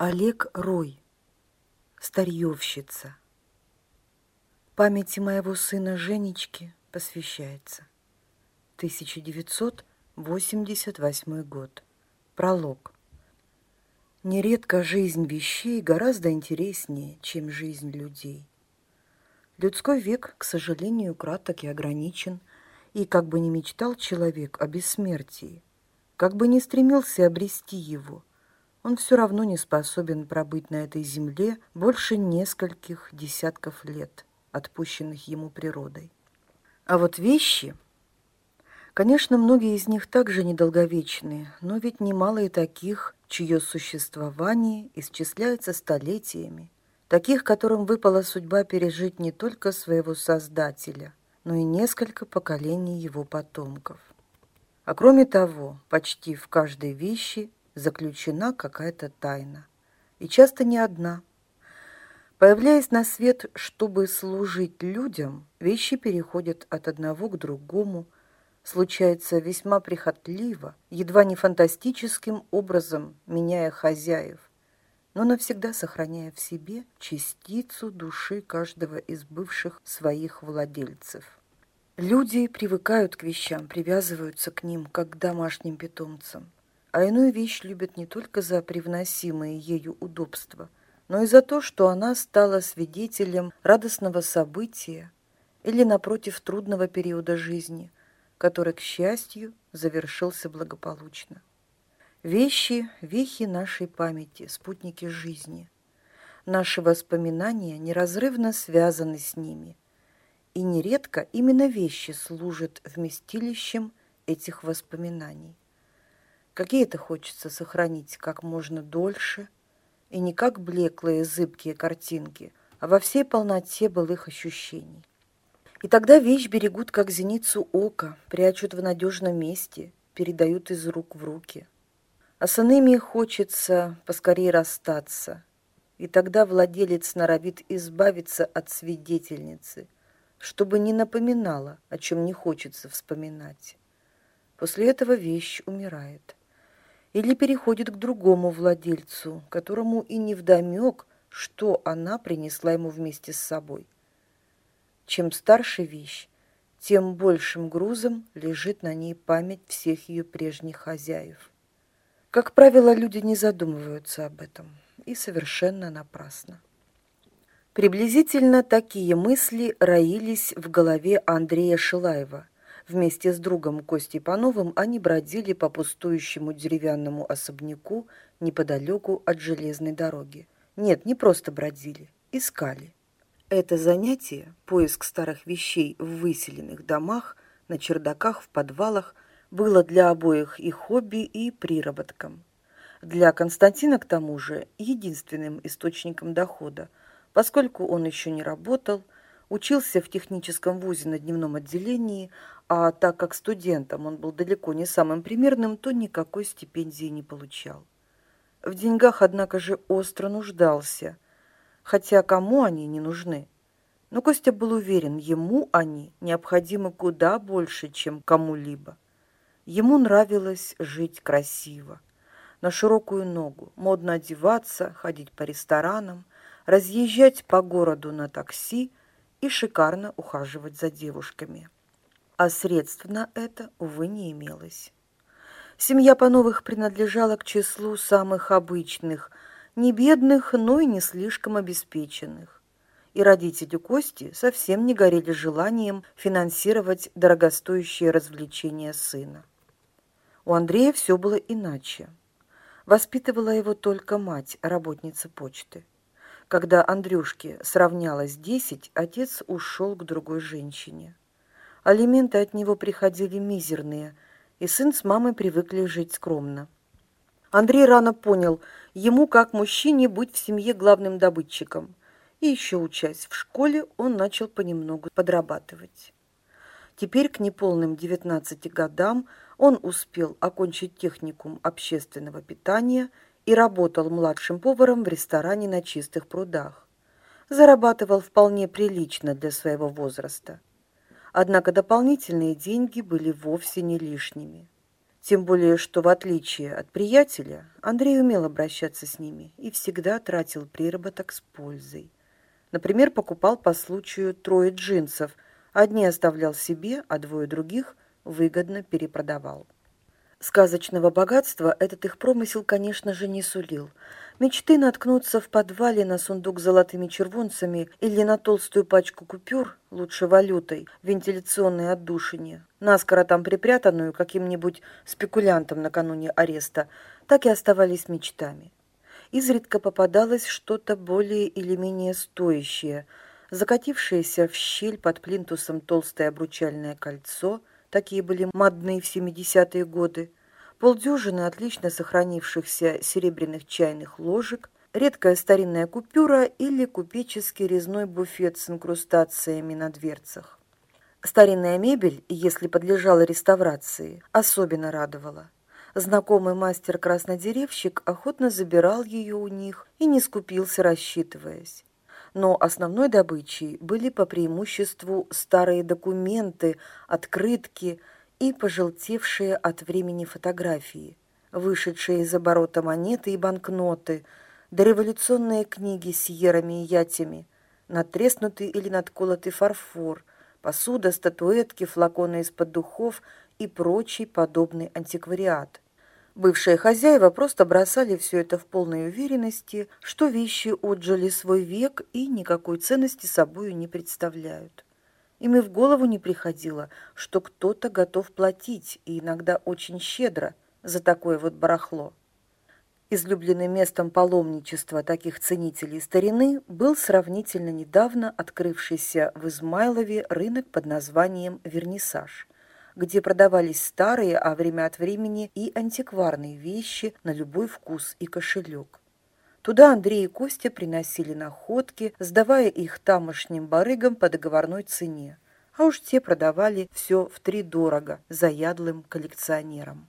Олег Рой, старьевщица. Памяти моего сына Женечки посвящается. 1988 год. Пролог. Нередко жизнь вещей гораздо интереснее, чем жизнь людей. Людской век, к сожалению, краток и ограничен, и как бы ни мечтал человек о бессмертии, как бы ни стремился обрести его – он все равно не способен пробыть на этой земле больше нескольких десятков лет, отпущенных ему природой. А вот вещи... Конечно, многие из них также недолговечны, но ведь немало и таких, чье существование исчисляется столетиями, таких, которым выпала судьба пережить не только своего Создателя, но и несколько поколений его потомков. А кроме того, почти в каждой вещи заключена какая-то тайна. И часто не одна. Появляясь на свет, чтобы служить людям, вещи переходят от одного к другому, случается весьма прихотливо, едва не фантастическим образом меняя хозяев, но навсегда сохраняя в себе частицу души каждого из бывших своих владельцев. Люди привыкают к вещам, привязываются к ним, как к домашним питомцам а иную вещь любят не только за привносимые ею удобства, но и за то, что она стала свидетелем радостного события или, напротив, трудного периода жизни, который, к счастью, завершился благополучно. Вещи – вехи нашей памяти, спутники жизни. Наши воспоминания неразрывно связаны с ними, и нередко именно вещи служат вместилищем этих воспоминаний. Какие-то хочется сохранить как можно дольше, и не как блеклые зыбкие картинки, а во всей полноте былых ощущений. И тогда вещь берегут как зеницу ока, прячут в надежном месте, передают из рук в руки. А с иными хочется поскорее расстаться, и тогда владелец норовит избавиться от свидетельницы, чтобы не напоминала, о чем не хочется вспоминать. После этого вещь умирает или переходит к другому владельцу, которому и не вдомек, что она принесла ему вместе с собой. Чем старше вещь, тем большим грузом лежит на ней память всех ее прежних хозяев. Как правило, люди не задумываются об этом, и совершенно напрасно. Приблизительно такие мысли роились в голове Андрея Шилаева – Вместе с другом Костей Пановым они бродили по пустующему деревянному особняку неподалеку от железной дороги. Нет, не просто бродили, искали. Это занятие, поиск старых вещей в выселенных домах, на чердаках, в подвалах, было для обоих и хобби, и приработком. Для Константина, к тому же, единственным источником дохода, поскольку он еще не работал, учился в техническом вузе на дневном отделении, а так как студентом он был далеко не самым примерным, то никакой стипендии не получал. В деньгах, однако же, остро нуждался, хотя кому они не нужны. Но Костя был уверен, ему они необходимы куда больше, чем кому-либо. Ему нравилось жить красиво, на широкую ногу, модно одеваться, ходить по ресторанам, разъезжать по городу на такси и шикарно ухаживать за девушками а средств на это, увы, не имелось. Семья Пановых принадлежала к числу самых обычных, не бедных, но и не слишком обеспеченных. И родители Кости совсем не горели желанием финансировать дорогостоящие развлечения сына. У Андрея все было иначе. Воспитывала его только мать, работница почты. Когда Андрюшке сравнялось десять, отец ушел к другой женщине. Алименты от него приходили мизерные, и сын с мамой привыкли жить скромно. Андрей рано понял, ему, как мужчине, быть в семье главным добытчиком. И еще учась в школе, он начал понемногу подрабатывать. Теперь к неполным 19 годам он успел окончить техникум общественного питания и работал младшим поваром в ресторане на чистых прудах. Зарабатывал вполне прилично для своего возраста. Однако дополнительные деньги были вовсе не лишними. Тем более, что в отличие от приятеля, Андрей умел обращаться с ними и всегда тратил приработок с пользой. Например, покупал по случаю трое джинсов, одни оставлял себе, а двое других выгодно перепродавал. Сказочного богатства этот их промысел, конечно же, не сулил. Мечты наткнуться в подвале на сундук с золотыми червонцами или на толстую пачку купюр, лучше валютой, вентиляционной отдушине, наскоро там припрятанную каким-нибудь спекулянтом накануне ареста, так и оставались мечтами. Изредка попадалось что-то более или менее стоящее, закатившееся в щель под плинтусом толстое обручальное кольцо – такие были модные в 70-е годы, полдюжины отлично сохранившихся серебряных чайных ложек, редкая старинная купюра или купеческий резной буфет с инкрустациями на дверцах. Старинная мебель, если подлежала реставрации, особенно радовала. Знакомый мастер-краснодеревщик охотно забирал ее у них и не скупился, рассчитываясь но основной добычей были по преимуществу старые документы, открытки и пожелтевшие от времени фотографии, вышедшие из оборота монеты и банкноты, дореволюционные книги с ерами и ятями, надтреснутый или надколотый фарфор, посуда, статуэтки, флаконы из-под духов и прочий подобный антиквариат – Бывшие хозяева просто бросали все это в полной уверенности, что вещи отжили свой век и никакой ценности собою не представляют. Им и в голову не приходило, что кто-то готов платить, и иногда очень щедро, за такое вот барахло. Излюбленным местом паломничества таких ценителей старины был сравнительно недавно открывшийся в Измайлове рынок под названием «Вернисаж», где продавались старые, а время от времени и антикварные вещи на любой вкус и кошелек. Туда Андрей и Костя приносили находки, сдавая их тамошним барыгам по договорной цене, а уж те продавали все втридорого заядлым коллекционерам.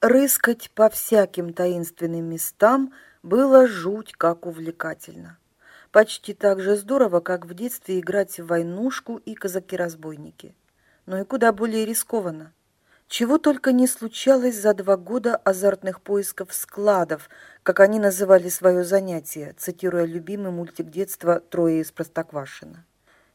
Рыскать по всяким таинственным местам было жуть как увлекательно. Почти так же здорово, как в детстве играть в войнушку и казаки-разбойники – но и куда более рискованно. Чего только не случалось за два года азартных поисков складов, как они называли свое занятие, цитируя любимый мультик детства «Трое из Простоквашино».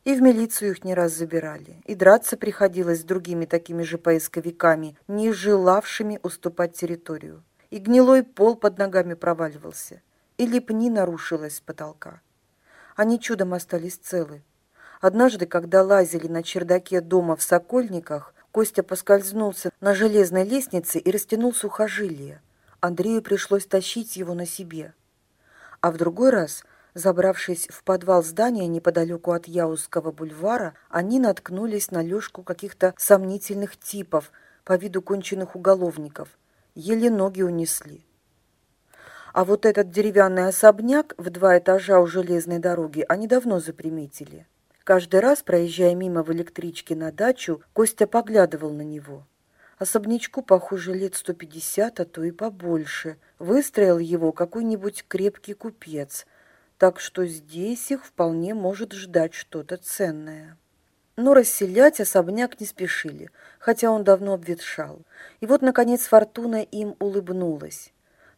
И в милицию их не раз забирали, и драться приходилось с другими такими же поисковиками, не желавшими уступать территорию. И гнилой пол под ногами проваливался, и лепни нарушилась с потолка. Они чудом остались целы, Однажды, когда лазили на чердаке дома в Сокольниках, Костя поскользнулся на железной лестнице и растянул сухожилие. Андрею пришлось тащить его на себе. А в другой раз, забравшись в подвал здания неподалеку от Яузского бульвара, они наткнулись на лёжку каких-то сомнительных типов по виду конченых уголовников. Еле ноги унесли. А вот этот деревянный особняк в два этажа у железной дороги они давно заприметили. Каждый раз, проезжая мимо в электричке на дачу, Костя поглядывал на него. Особнячку, похоже, лет сто пятьдесят, а то и побольше. Выстроил его какой-нибудь крепкий купец, так что здесь их вполне может ждать что-то ценное. Но расселять особняк не спешили, хотя он давно обветшал. И вот, наконец, фортуна им улыбнулась.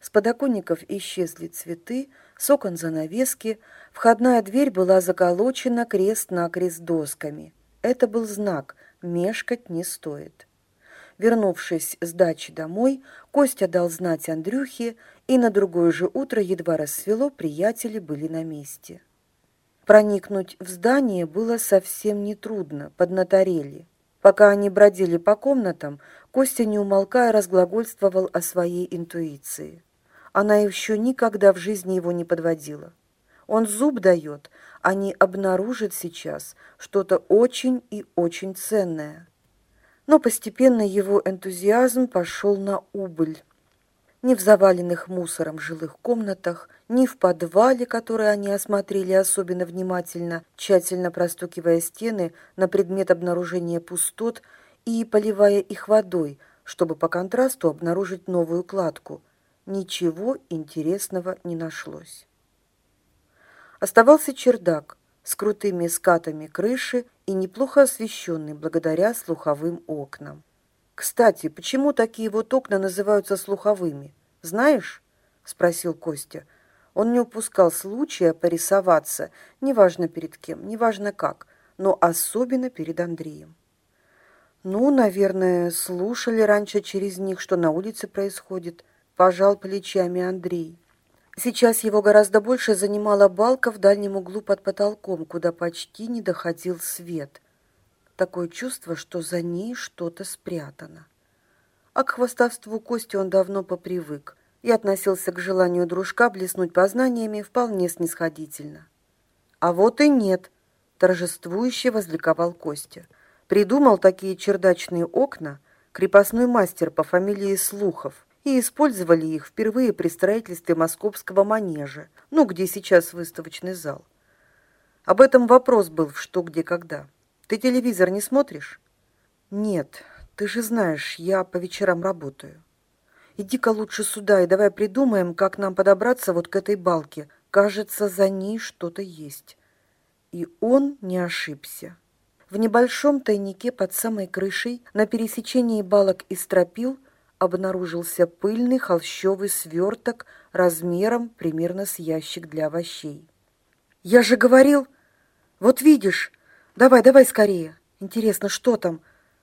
С подоконников исчезли цветы, с окон занавески, входная дверь была заколочена крест-накрест досками. Это был знак «мешкать не стоит». Вернувшись с дачи домой, Костя дал знать Андрюхе, и на другое же утро, едва рассвело, приятели были на месте. Проникнуть в здание было совсем нетрудно, поднаторели. Пока они бродили по комнатам, Костя, не умолкая, разглагольствовал о своей интуиции. Она еще никогда в жизни его не подводила. Он зуб дает, а не обнаружит сейчас что-то очень и очень ценное. Но постепенно его энтузиазм пошел на убыль. Ни в заваленных мусором жилых комнатах, ни в подвале, который они осмотрели особенно внимательно, тщательно простукивая стены на предмет обнаружения пустот и поливая их водой, чтобы по контрасту обнаружить новую кладку – ничего интересного не нашлось. Оставался чердак с крутыми скатами крыши и неплохо освещенный благодаря слуховым окнам. Кстати, почему такие вот окна называются слуховыми? Знаешь? Спросил Костя. Он не упускал случая порисоваться, неважно перед кем, неважно как, но особенно перед Андреем. Ну, наверное, слушали раньше через них, что на улице происходит, пожал плечами Андрей. Сейчас его гораздо больше занимала балка в дальнем углу под потолком, куда почти не доходил свет. Такое чувство, что за ней что-то спрятано. А к хвостовству Кости он давно попривык и относился к желанию дружка блеснуть познаниями вполне снисходительно. «А вот и нет», — торжествующе возликовал Костя. «Придумал такие чердачные окна крепостной мастер по фамилии Слухов, и использовали их впервые при строительстве московского манежа, ну, где сейчас выставочный зал. Об этом вопрос был в «Что, где, когда». Ты телевизор не смотришь? Нет, ты же знаешь, я по вечерам работаю. Иди-ка лучше сюда и давай придумаем, как нам подобраться вот к этой балке. Кажется, за ней что-то есть. И он не ошибся. В небольшом тайнике под самой крышей на пересечении балок и стропил обнаружился пыльный холщовый сверток размером примерно с ящик для овощей. «Я же говорил! Вот видишь, «Давай, давай скорее! Интересно, что там?»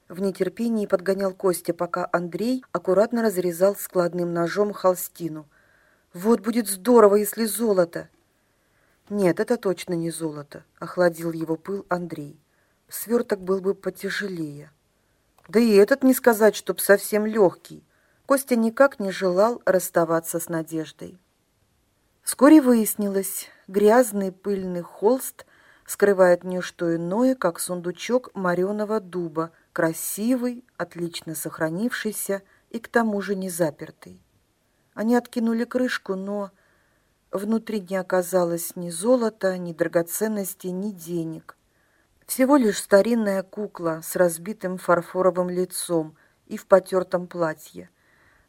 В нетерпении подгонял Костя, пока Андрей аккуратно разрезал складным ножом холстину. «Вот будет здорово, если золото!» «Нет, это точно не золото», — охладил его пыл Андрей. «Сверток был бы потяжелее». «Да и этот не сказать, чтоб совсем легкий». Костя никак не желал расставаться с надеждой. Вскоре выяснилось, грязный пыльный холст скрывает не что иное, как сундучок мореного дуба, красивый, отлично сохранившийся и к тому же не запертый. Они откинули крышку, но внутри не оказалось ни золота, ни драгоценностей, ни денег. Всего лишь старинная кукла с разбитым фарфоровым лицом и в потертом платье,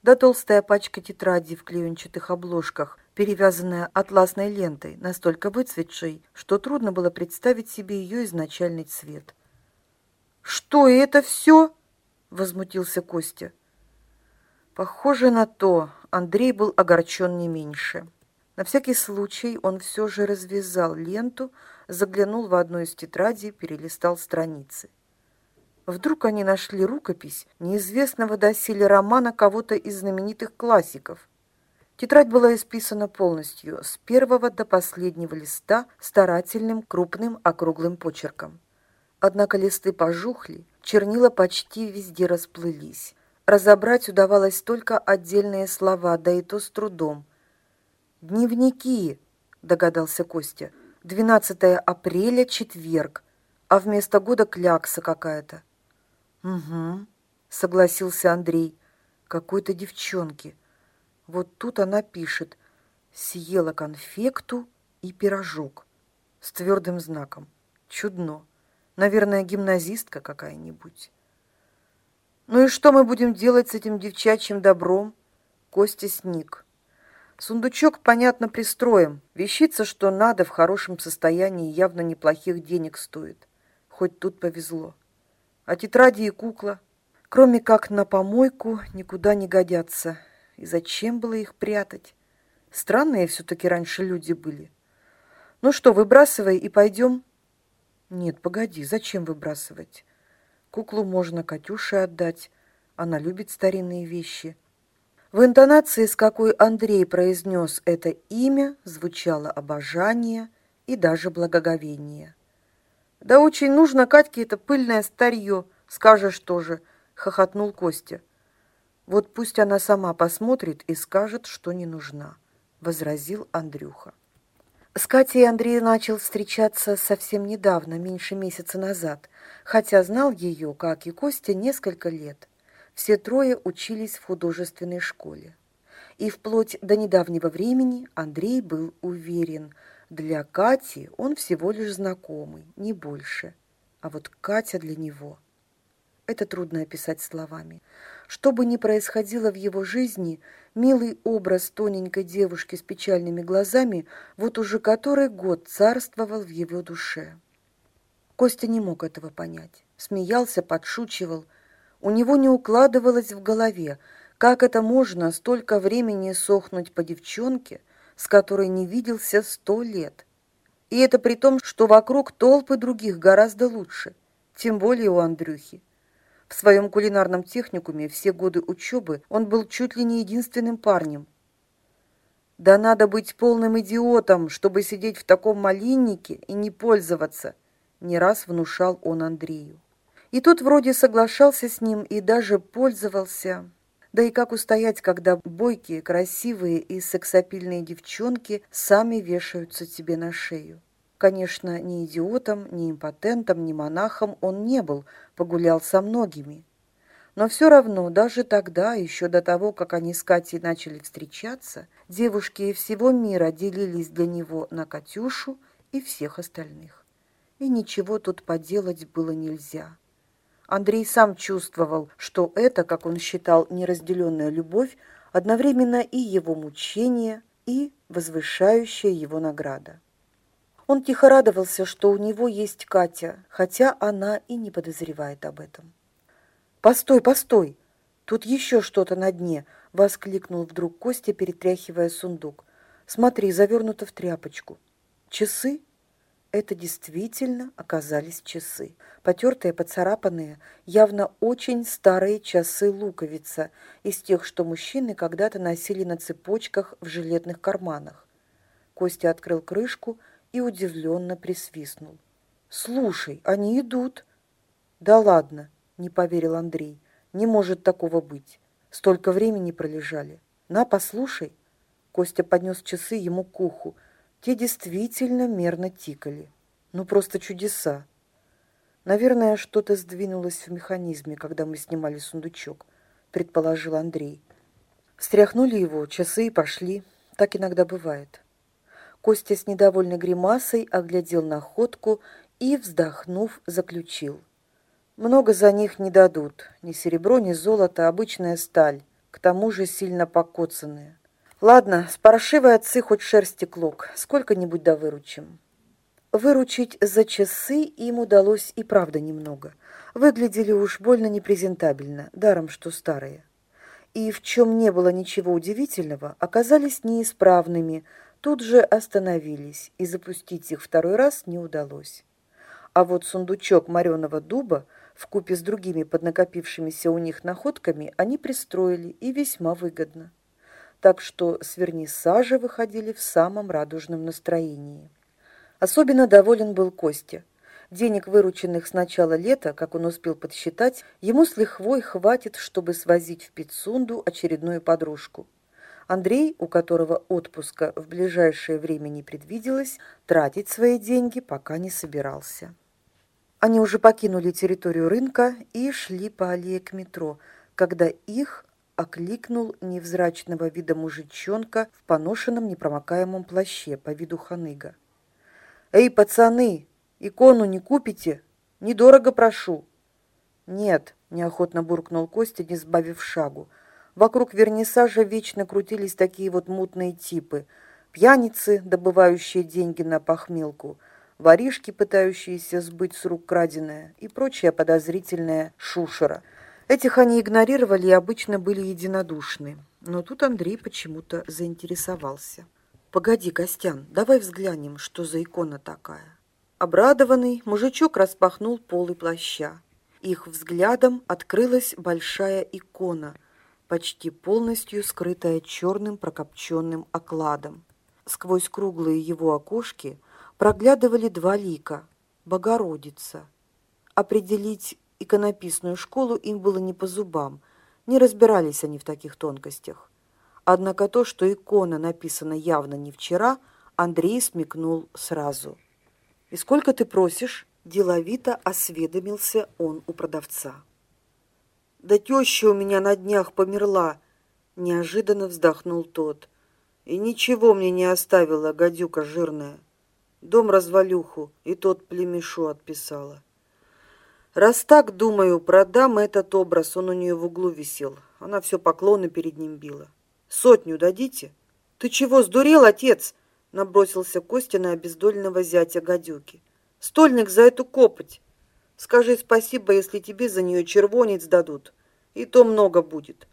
да толстая пачка тетрадей в клеенчатых обложках, перевязанная атласной лентой, настолько выцветшей, что трудно было представить себе ее изначальный цвет. «Что, это все?» — возмутился Костя. Похоже на то, Андрей был огорчен не меньше. На всякий случай он все же развязал ленту, заглянул в одну из тетрадей, перелистал страницы. Вдруг они нашли рукопись неизвестного доселе романа кого-то из знаменитых классиков — Тетрадь была исписана полностью, с первого до последнего листа старательным крупным округлым почерком. Однако листы пожухли, чернила почти везде расплылись. Разобрать удавалось только отдельные слова, да и то с трудом. «Дневники», — догадался Костя, — «12 апреля, четверг, а вместо года клякса какая-то». «Угу», — согласился Андрей, — «какой-то девчонки». Вот тут она пишет «Съела конфекту и пирожок» с твердым знаком. Чудно. Наверное, гимназистка какая-нибудь. Ну и что мы будем делать с этим девчачьим добром? Костя сник. Сундучок, понятно, пристроим. Вещица, что надо, в хорошем состоянии, явно неплохих денег стоит. Хоть тут повезло. А тетради и кукла, кроме как на помойку, никуда не годятся. И зачем было их прятать? Странные все-таки раньше люди были. Ну что, выбрасывай и пойдем? Нет, погоди, зачем выбрасывать? Куклу можно Катюше отдать. Она любит старинные вещи. В интонации, с какой Андрей произнес это имя, звучало обожание и даже благоговение. «Да очень нужно Катьке это пыльное старье, скажешь тоже», — хохотнул Костя. Вот пусть она сама посмотрит и скажет, что не нужна, возразил Андрюха. С Катей Андрей начал встречаться совсем недавно, меньше месяца назад, хотя знал ее, как и Костя, несколько лет. Все трое учились в художественной школе. И вплоть до недавнего времени Андрей был уверен, для Кати он всего лишь знакомый, не больше. А вот Катя для него – это трудно описать словами. Что бы ни происходило в его жизни, милый образ тоненькой девушки с печальными глазами вот уже который год царствовал в его душе. Костя не мог этого понять. Смеялся, подшучивал. У него не укладывалось в голове, как это можно столько времени сохнуть по девчонке, с которой не виделся сто лет. И это при том, что вокруг толпы других гораздо лучше, тем более у Андрюхи. В своем кулинарном техникуме все годы учебы он был чуть ли не единственным парнем. Да надо быть полным идиотом, чтобы сидеть в таком малиннике и не пользоваться, не раз внушал он Андрею. И тот вроде соглашался с ним и даже пользовался. Да и как устоять, когда бойкие, красивые и сексапильные девчонки сами вешаются тебе на шею? Конечно, ни идиотом, ни импотентом, ни монахом он не был, погулял со многими. Но все равно, даже тогда, еще до того, как они с Катей начали встречаться, девушки всего мира делились для него на Катюшу и всех остальных. И ничего тут поделать было нельзя. Андрей сам чувствовал, что это, как он считал, неразделенная любовь, одновременно и его мучение, и возвышающая его награда. Он тихо радовался, что у него есть Катя, хотя она и не подозревает об этом. «Постой, постой! Тут еще что-то на дне!» — воскликнул вдруг Костя, перетряхивая сундук. «Смотри, завернуто в тряпочку. Часы?» Это действительно оказались часы. Потертые, поцарапанные, явно очень старые часы луковица, из тех, что мужчины когда-то носили на цепочках в жилетных карманах. Костя открыл крышку и удивленно присвистнул. «Слушай, они идут!» «Да ладно!» — не поверил Андрей. «Не может такого быть. Столько времени пролежали. На, послушай!» Костя поднес часы ему к уху. Те действительно мерно тикали. Ну, просто чудеса. Наверное, что-то сдвинулось в механизме, когда мы снимали сундучок, предположил Андрей. Встряхнули его, часы и пошли. Так иногда бывает. Костя с недовольной гримасой оглядел находку и, вздохнув, заключил. Много за них не дадут. Ни серебро, ни золото, обычная сталь. К тому же сильно покоцанная. Ладно, с паршивой отцы хоть шерсти клок, сколько-нибудь да выручим. Выручить за часы им удалось и правда немного. Выглядели уж больно непрезентабельно, даром что старые. И в чем не было ничего удивительного, оказались неисправными, тут же остановились, и запустить их второй раз не удалось. А вот сундучок мореного дуба в купе с другими поднакопившимися у них находками они пристроили и весьма выгодно так что с вернисажа выходили в самом радужном настроении. Особенно доволен был Костя. Денег, вырученных с начала лета, как он успел подсчитать, ему с лихвой хватит, чтобы свозить в Пицунду очередную подружку. Андрей, у которого отпуска в ближайшее время не предвиделось, тратить свои деньги пока не собирался. Они уже покинули территорию рынка и шли по аллее к метро, когда их окликнул невзрачного вида мужичонка в поношенном непромокаемом плаще по виду ханыга. «Эй, пацаны, икону не купите? Недорого прошу!» «Нет», — неохотно буркнул Костя, не сбавив шагу. Вокруг вернисажа вечно крутились такие вот мутные типы. Пьяницы, добывающие деньги на похмелку, воришки, пытающиеся сбыть с рук краденое и прочая подозрительная шушера — Этих они игнорировали и обычно были единодушны. Но тут Андрей почему-то заинтересовался. «Погоди, Костян, давай взглянем, что за икона такая». Обрадованный, мужичок распахнул полы плаща. Их взглядом открылась большая икона, почти полностью скрытая черным прокопченным окладом. Сквозь круглые его окошки проглядывали два лика – Богородица. Определить иконописную школу им было не по зубам, не разбирались они в таких тонкостях. Однако то, что икона написана явно не вчера, Андрей смекнул сразу. «И сколько ты просишь?» – деловито осведомился он у продавца. «Да теща у меня на днях померла!» – неожиданно вздохнул тот. «И ничего мне не оставила, гадюка жирная. Дом развалюху, и тот племешу отписала». Раз так, думаю, продам этот образ, он у нее в углу висел. Она все поклоны перед ним била. Сотню дадите? Ты чего, сдурел, отец? Набросился Костя на обездоленного зятя гадюки. Стольник за эту копоть. Скажи спасибо, если тебе за нее червонец дадут. И то много будет.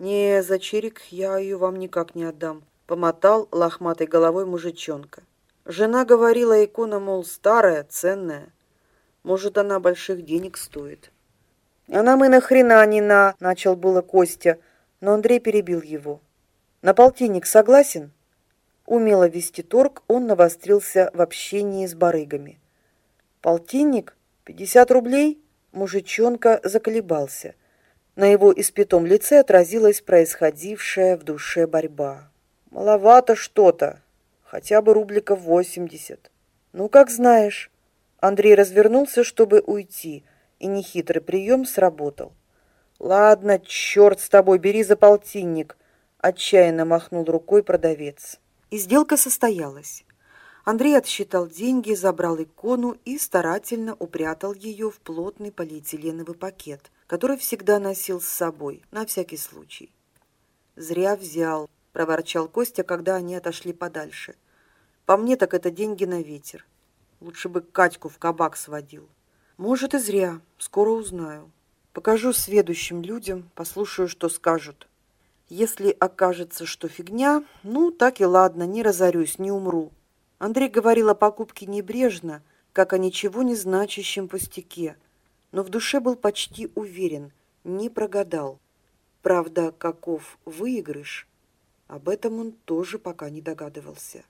Не, за черик я ее вам никак не отдам, помотал лохматой головой мужичонка. Жена говорила, икона, мол, старая, ценная. Может, она больших денег стоит. А нам и нахрена не на, начал было Костя, но Андрей перебил его. На полтинник согласен? Умело вести торг, он навострился в общении с барыгами. Полтинник? Пятьдесят рублей? Мужичонка заколебался. На его испятом лице отразилась происходившая в душе борьба. Маловато что-то. Хотя бы рубликов восемьдесят. Ну, как знаешь. Андрей развернулся, чтобы уйти, и нехитрый прием сработал. «Ладно, черт с тобой, бери за полтинник», — отчаянно махнул рукой продавец. И сделка состоялась. Андрей отсчитал деньги, забрал икону и старательно упрятал ее в плотный полиэтиленовый пакет, который всегда носил с собой, на всякий случай. «Зря взял», — проворчал Костя, когда они отошли подальше. «По мне так это деньги на ветер. Лучше бы Катьку в кабак сводил». «Может, и зря. Скоро узнаю». Покажу следующим людям, послушаю, что скажут. Если окажется, что фигня, ну, так и ладно, не разорюсь, не умру. Андрей говорил о покупке небрежно, как о ничего не значащем пустяке, но в душе был почти уверен, не прогадал. Правда, каков выигрыш, об этом он тоже пока не догадывался.